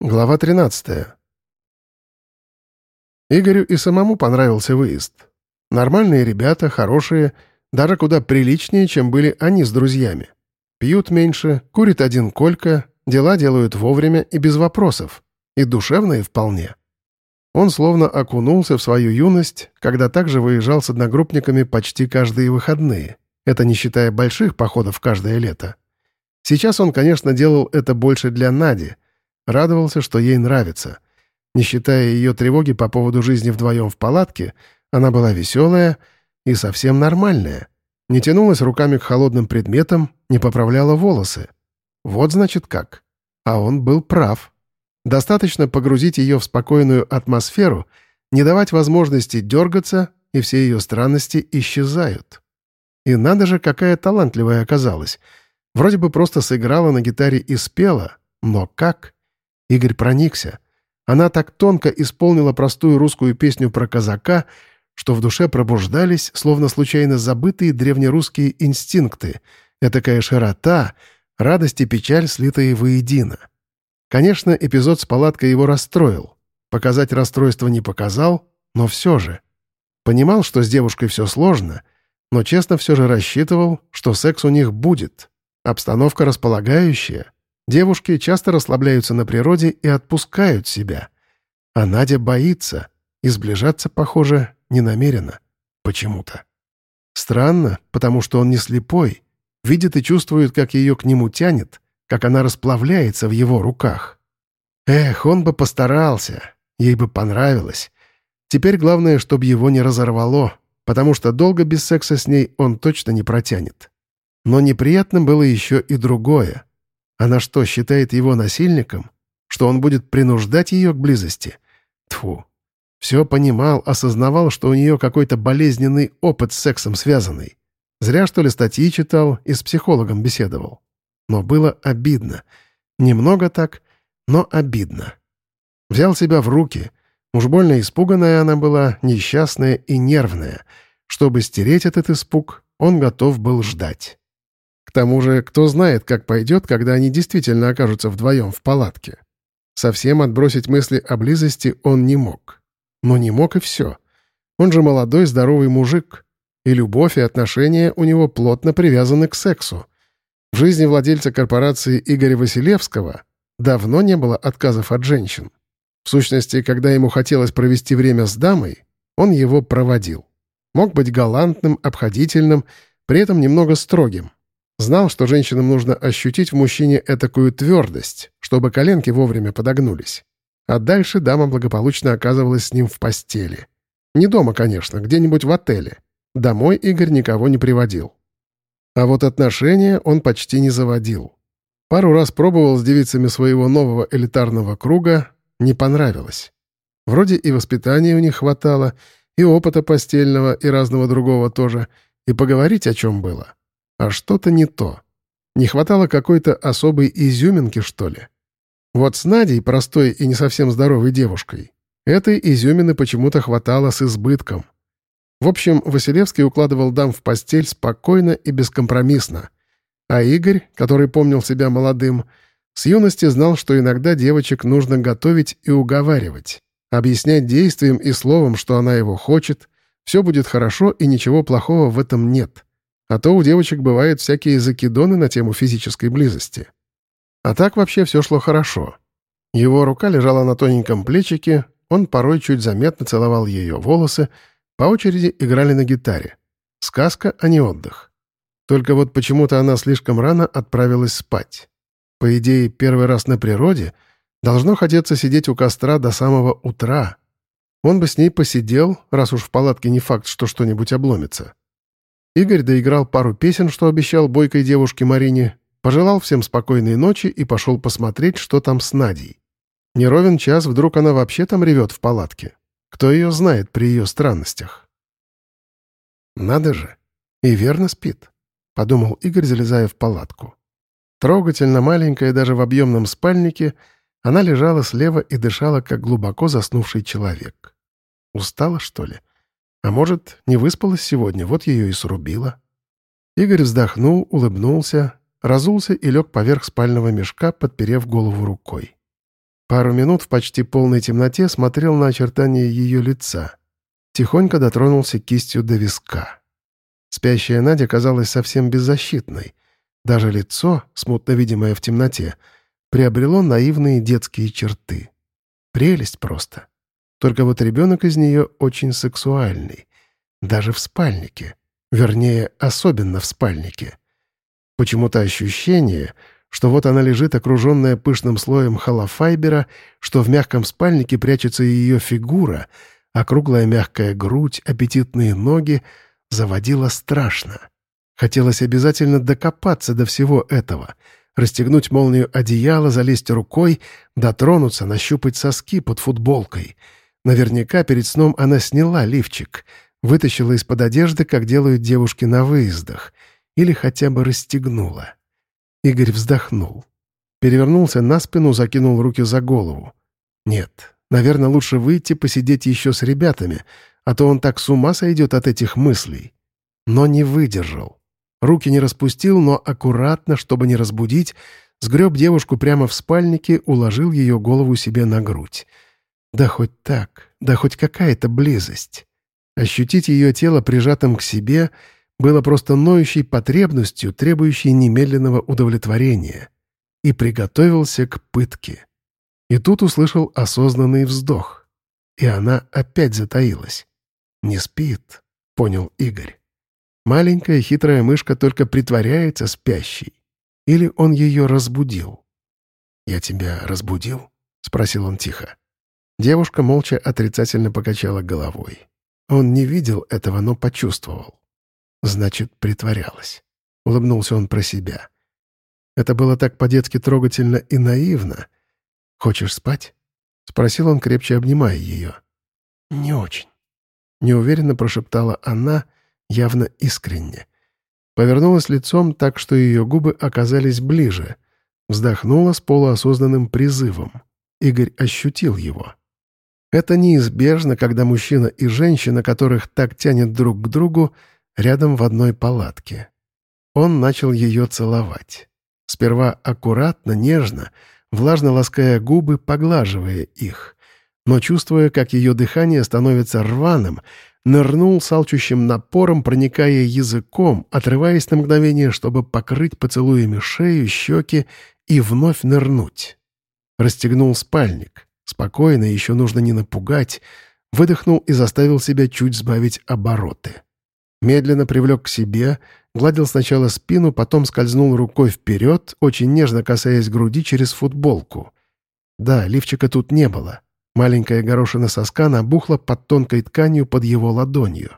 Глава 13. Игорю и самому понравился выезд. Нормальные ребята, хорошие, даже куда приличнее, чем были они с друзьями. Пьют меньше, курит один Колька, дела делают вовремя и без вопросов. И душевные вполне. Он словно окунулся в свою юность, когда также выезжал с одногруппниками почти каждые выходные. Это не считая больших походов каждое лето. Сейчас он, конечно, делал это больше для Нади — Радовался, что ей нравится. Не считая ее тревоги по поводу жизни вдвоем в палатке, она была веселая и совсем нормальная. Не тянулась руками к холодным предметам, не поправляла волосы. Вот значит как. А он был прав. Достаточно погрузить ее в спокойную атмосферу, не давать возможности дергаться, и все ее странности исчезают. И надо же, какая талантливая оказалась. Вроде бы просто сыграла на гитаре и спела, но как? Игорь проникся. Она так тонко исполнила простую русскую песню про казака, что в душе пробуждались, словно случайно забытые древнерусские инстинкты, этакая широта, радость и печаль, слитые воедино. Конечно, эпизод с палаткой его расстроил. Показать расстройство не показал, но все же. Понимал, что с девушкой все сложно, но честно все же рассчитывал, что секс у них будет. Обстановка располагающая — Девушки часто расслабляются на природе и отпускают себя. А Надя боится, и сближаться, похоже, не намерена. Почему-то. Странно, потому что он не слепой, видит и чувствует, как ее к нему тянет, как она расплавляется в его руках. Эх, он бы постарался, ей бы понравилось. Теперь главное, чтобы его не разорвало, потому что долго без секса с ней он точно не протянет. Но неприятным было еще и другое. Она что, считает его насильником? Что он будет принуждать ее к близости? Тфу. Все понимал, осознавал, что у нее какой-то болезненный опыт с сексом связанный. Зря, что ли, статьи читал и с психологом беседовал. Но было обидно. Немного так, но обидно. Взял себя в руки. Уж больно испуганная она была, несчастная и нервная. Чтобы стереть этот испуг, он готов был ждать тому же, кто знает, как пойдет, когда они действительно окажутся вдвоем в палатке. Совсем отбросить мысли о близости он не мог. Но не мог и все. Он же молодой, здоровый мужик. И любовь, и отношения у него плотно привязаны к сексу. В жизни владельца корпорации Игоря Василевского давно не было отказов от женщин. В сущности, когда ему хотелось провести время с дамой, он его проводил. Мог быть галантным, обходительным, при этом немного строгим. Знал, что женщинам нужно ощутить в мужчине этакую твердость, чтобы коленки вовремя подогнулись. А дальше дама благополучно оказывалась с ним в постели. Не дома, конечно, где-нибудь в отеле. Домой Игорь никого не приводил. А вот отношения он почти не заводил. Пару раз пробовал с девицами своего нового элитарного круга, не понравилось. Вроде и воспитания у них хватало, и опыта постельного, и разного другого тоже, и поговорить о чем было. А что-то не то. Не хватало какой-то особой изюминки, что ли. Вот с Надей, простой и не совсем здоровой девушкой, этой изюмины почему-то хватало с избытком. В общем, Василевский укладывал дам в постель спокойно и бескомпромиссно. А Игорь, который помнил себя молодым, с юности знал, что иногда девочек нужно готовить и уговаривать, объяснять действием и словом, что она его хочет, все будет хорошо и ничего плохого в этом нет. А то у девочек бывают всякие закидоны на тему физической близости. А так вообще все шло хорошо. Его рука лежала на тоненьком плечике, он порой чуть заметно целовал ее волосы, по очереди играли на гитаре. Сказка, а не отдых. Только вот почему-то она слишком рано отправилась спать. По идее, первый раз на природе должно хотеться сидеть у костра до самого утра. Он бы с ней посидел, раз уж в палатке не факт, что что-нибудь обломится. Игорь доиграл пару песен, что обещал бойкой девушке Марине, пожелал всем спокойной ночи и пошел посмотреть, что там с Надей. Не ровен час, вдруг она вообще там ревет в палатке. Кто ее знает при ее странностях? «Надо же! И верно спит», — подумал Игорь, залезая в палатку. Трогательно маленькая даже в объемном спальнике, она лежала слева и дышала, как глубоко заснувший человек. Устала, что ли? А может, не выспалась сегодня, вот ее и срубила. Игорь вздохнул, улыбнулся, разулся и лег поверх спального мешка, подперев голову рукой. Пару минут в почти полной темноте смотрел на очертания ее лица. Тихонько дотронулся кистью до виска. Спящая Надя казалась совсем беззащитной. Даже лицо, смутно видимое в темноте, приобрело наивные детские черты. Прелесть просто. Только вот ребенок из нее очень сексуальный. Даже в спальнике. Вернее, особенно в спальнике. Почему-то ощущение, что вот она лежит, окруженная пышным слоем холофайбера, что в мягком спальнике прячется ее фигура, округлая мягкая грудь, аппетитные ноги, заводила страшно. Хотелось обязательно докопаться до всего этого, расстегнуть молнию одеяла, залезть рукой, дотронуться, нащупать соски под футболкой. Наверняка перед сном она сняла лифчик, вытащила из-под одежды, как делают девушки на выездах, или хотя бы расстегнула. Игорь вздохнул. Перевернулся на спину, закинул руки за голову. Нет, наверное, лучше выйти посидеть еще с ребятами, а то он так с ума сойдет от этих мыслей. Но не выдержал. Руки не распустил, но аккуратно, чтобы не разбудить, сгреб девушку прямо в спальнике, уложил ее голову себе на грудь. Да хоть так, да хоть какая-то близость. Ощутить ее тело прижатым к себе — было просто ноющей потребностью, требующей немедленного удовлетворения, и приготовился к пытке. И тут услышал осознанный вздох, и она опять затаилась. «Не спит», — понял Игорь. Маленькая хитрая мышка только притворяется спящей. Или он ее разбудил? «Я тебя разбудил?» — спросил он тихо. Девушка молча отрицательно покачала головой. Он не видел этого, но почувствовал. Значит, притворялась. Улыбнулся он про себя. Это было так по-детски трогательно и наивно. «Хочешь спать?» — спросил он, крепче обнимая ее. «Не очень». Неуверенно прошептала она, явно искренне. Повернулась лицом так, что ее губы оказались ближе. Вздохнула с полуосознанным призывом. Игорь ощутил его. Это неизбежно, когда мужчина и женщина, которых так тянет друг к другу, рядом в одной палатке. Он начал ее целовать. Сперва аккуратно, нежно, влажно лаская губы, поглаживая их. Но, чувствуя, как ее дыхание становится рваным, нырнул с алчущим напором, проникая языком, отрываясь на мгновение, чтобы покрыть поцелуями шею, щеки и вновь нырнуть. Расстегнул спальник. Спокойно, еще нужно не напугать. Выдохнул и заставил себя чуть сбавить обороты. Медленно привлек к себе, гладил сначала спину, потом скользнул рукой вперед, очень нежно касаясь груди через футболку. Да, лифчика тут не было. Маленькая горошина соска набухла под тонкой тканью под его ладонью.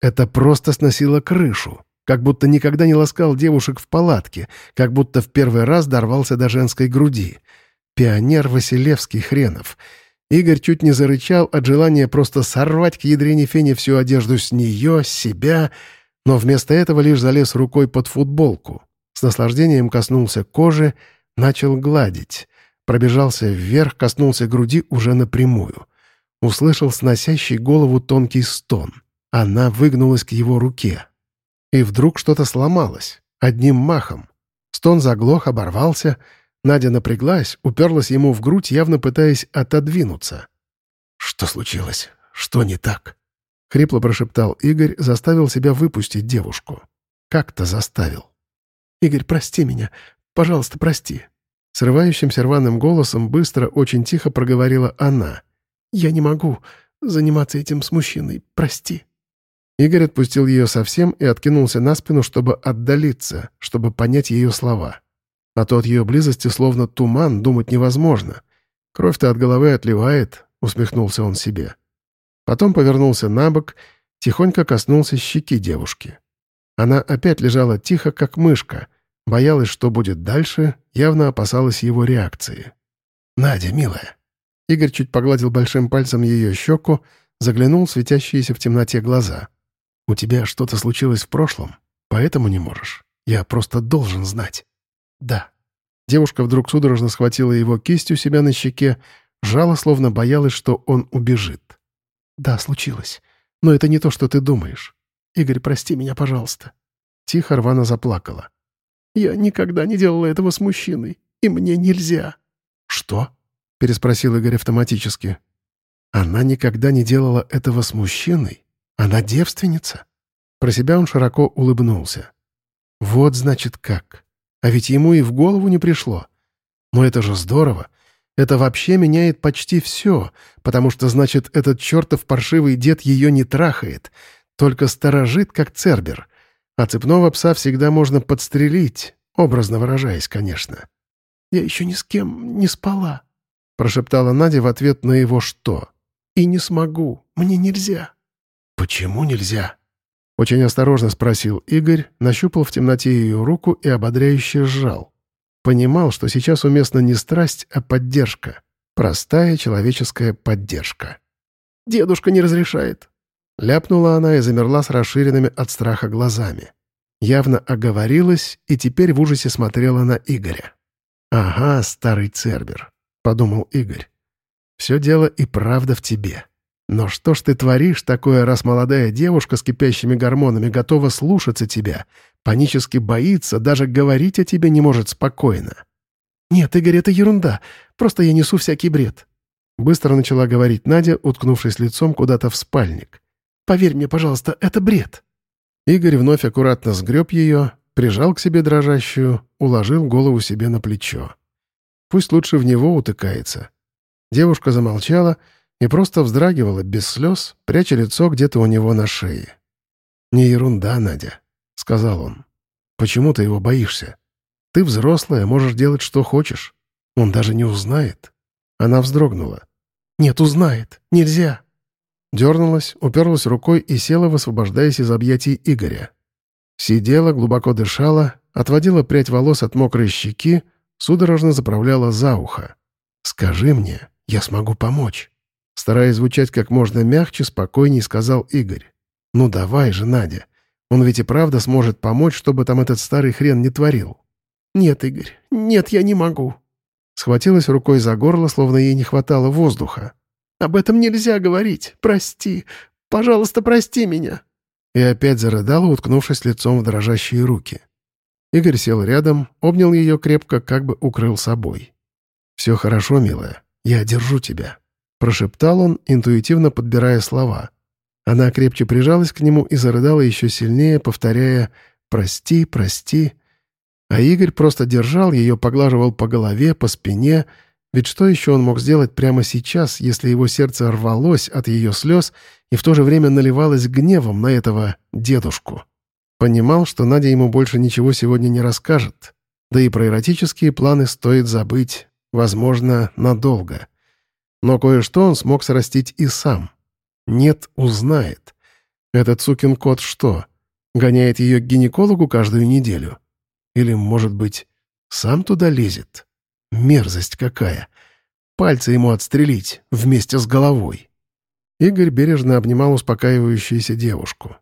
Это просто сносило крышу. Как будто никогда не ласкал девушек в палатке, как будто в первый раз дорвался до женской груди. Пионер Василевский хренов — Игорь чуть не зарычал от желания просто сорвать к ядрене фене всю одежду с нее, себя, но вместо этого лишь залез рукой под футболку. С наслаждением коснулся кожи, начал гладить. Пробежался вверх, коснулся груди уже напрямую. Услышал сносящий голову тонкий стон. Она выгнулась к его руке. И вдруг что-то сломалось. Одним махом. Стон заглох, оборвался — Надя напряглась, уперлась ему в грудь, явно пытаясь отодвинуться. «Что случилось? Что не так?» — хрипло прошептал Игорь, заставил себя выпустить девушку. Как-то заставил. «Игорь, прости меня. Пожалуйста, прости». Срывающимся рваным голосом быстро, очень тихо проговорила она. «Я не могу заниматься этим с мужчиной. Прости». Игорь отпустил ее совсем и откинулся на спину, чтобы отдалиться, чтобы понять ее слова. А то от ее близости словно туман, думать невозможно. Кровь-то от головы отливает, усмехнулся он себе. Потом повернулся на бок, тихонько коснулся щеки девушки. Она опять лежала тихо, как мышка, боялась, что будет дальше, явно опасалась его реакции. «Надя, милая!» Игорь чуть погладил большим пальцем ее щеку, заглянул в светящиеся в темноте глаза. «У тебя что-то случилось в прошлом, поэтому не можешь. Я просто должен знать». «Да». Девушка вдруг судорожно схватила его кисть у себя на щеке, жала, словно боялась, что он убежит. «Да, случилось. Но это не то, что ты думаешь. Игорь, прости меня, пожалуйста». Тихо рвано заплакала. «Я никогда не делала этого с мужчиной, и мне нельзя». «Что?» — переспросил Игорь автоматически. «Она никогда не делала этого с мужчиной? Она девственница?» Про себя он широко улыбнулся. «Вот, значит, как. А ведь ему и в голову не пришло. Но это же здорово. Это вообще меняет почти все, потому что, значит, этот чертов паршивый дед ее не трахает, только сторожит, как цербер. А цепного пса всегда можно подстрелить, образно выражаясь, конечно. «Я еще ни с кем не спала», — прошептала Надя в ответ на его «что». «И не смогу, мне нельзя». «Почему нельзя?» Очень осторожно спросил Игорь, нащупал в темноте ее руку и ободряюще сжал. Понимал, что сейчас уместна не страсть, а поддержка. Простая человеческая поддержка. «Дедушка не разрешает». Ляпнула она и замерла с расширенными от страха глазами. Явно оговорилась и теперь в ужасе смотрела на Игоря. «Ага, старый Цербер», — подумал Игорь. «Все дело и правда в тебе. Но что ж ты творишь такое, раз молодая девушка с кипящими гормонами готова слушаться тебя, Панически боится, даже говорить о тебе не может спокойно. «Нет, Игорь, это ерунда. Просто я несу всякий бред». Быстро начала говорить Надя, уткнувшись лицом куда-то в спальник. «Поверь мне, пожалуйста, это бред». Игорь вновь аккуратно сгреб ее, прижал к себе дрожащую, уложил голову себе на плечо. Пусть лучше в него утыкается. Девушка замолчала и просто вздрагивала без слез, пряча лицо где-то у него на шее. «Не ерунда, Надя. — сказал он. «Почему ты его боишься? Ты взрослая, можешь делать, что хочешь. Он даже не узнает». Она вздрогнула. «Нет, узнает. Нельзя». Дернулась, уперлась рукой и села, высвобождаясь из объятий Игоря. Сидела, глубоко дышала, отводила прядь волос от мокрой щеки, судорожно заправляла за ухо. «Скажи мне, я смогу помочь». Стараясь звучать как можно мягче, спокойней, сказал Игорь. «Ну давай же, Надя, он ведь и правда сможет помочь, чтобы там этот старый хрен не творил. «Нет, Игорь, нет, я не могу». Схватилась рукой за горло, словно ей не хватало воздуха. «Об этом нельзя говорить. Прости. Пожалуйста, прости меня». И опять зарыдала, уткнувшись лицом в дрожащие руки. Игорь сел рядом, обнял ее крепко, как бы укрыл собой. «Все хорошо, милая. Я держу тебя», — прошептал он, интуитивно подбирая слова. Она крепче прижалась к нему и зарыдала еще сильнее, повторяя «Прости, прости». А Игорь просто держал ее, поглаживал по голове, по спине, ведь что еще он мог сделать прямо сейчас, если его сердце рвалось от ее слез и в то же время наливалось гневом на этого дедушку? Понимал, что Надя ему больше ничего сегодня не расскажет. Да и про эротические планы стоит забыть, возможно, надолго. Но кое-что он смог срастить и сам. Нет, узнает. Этот сукин кот что, гоняет ее к гинекологу каждую неделю? Или, может быть, сам туда лезет? Мерзость какая! Пальцы ему отстрелить вместе с головой. Игорь бережно обнимал успокаивающуюся девушку.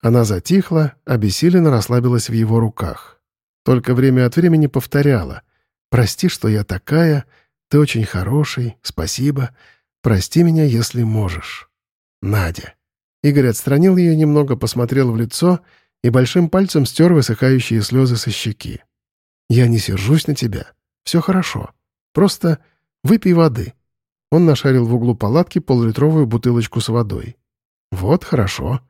Она затихла, обессиленно расслабилась в его руках. Только время от времени повторяла «Прости, что я такая, ты очень хороший, спасибо, прости меня, если можешь». Надя. Игорь отстранил ее немного, посмотрел в лицо и большим пальцем стер высыхающие слезы со щеки. «Я не сержусь на тебя. Все хорошо. Просто выпей воды». Он нашарил в углу палатки полулитровую бутылочку с водой. «Вот, хорошо.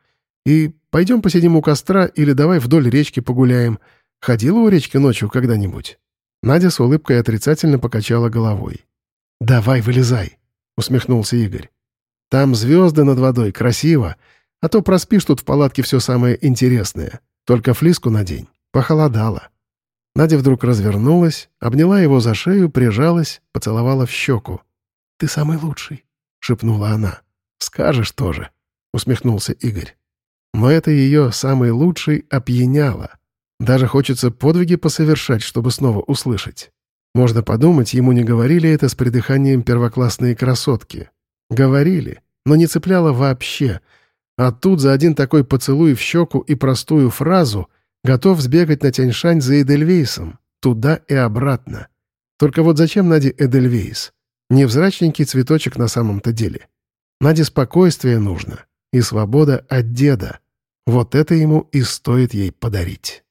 И пойдем посидим у костра или давай вдоль речки погуляем. Ходила у речки ночью когда-нибудь?» Надя с улыбкой отрицательно покачала головой. «Давай, вылезай», — усмехнулся Игорь. Там звезды над водой, красиво. А то проспишь тут в палатке все самое интересное. Только флиску надень. Похолодало». Надя вдруг развернулась, обняла его за шею, прижалась, поцеловала в щеку. «Ты самый лучший», — шепнула она. «Скажешь тоже», — усмехнулся Игорь. Но это ее «самый лучший» опьяняло. Даже хочется подвиги посовершать, чтобы снова услышать. Можно подумать, ему не говорили это с придыханием первоклассные красотки. Говорили, но не цепляло вообще. А тут за один такой поцелуй в щеку и простую фразу готов сбегать на Тяньшань за Эдельвейсом. Туда и обратно. Только вот зачем Наде Эдельвейс? Невзрачненький цветочек на самом-то деле. Наде спокойствие нужно и свобода от деда. Вот это ему и стоит ей подарить.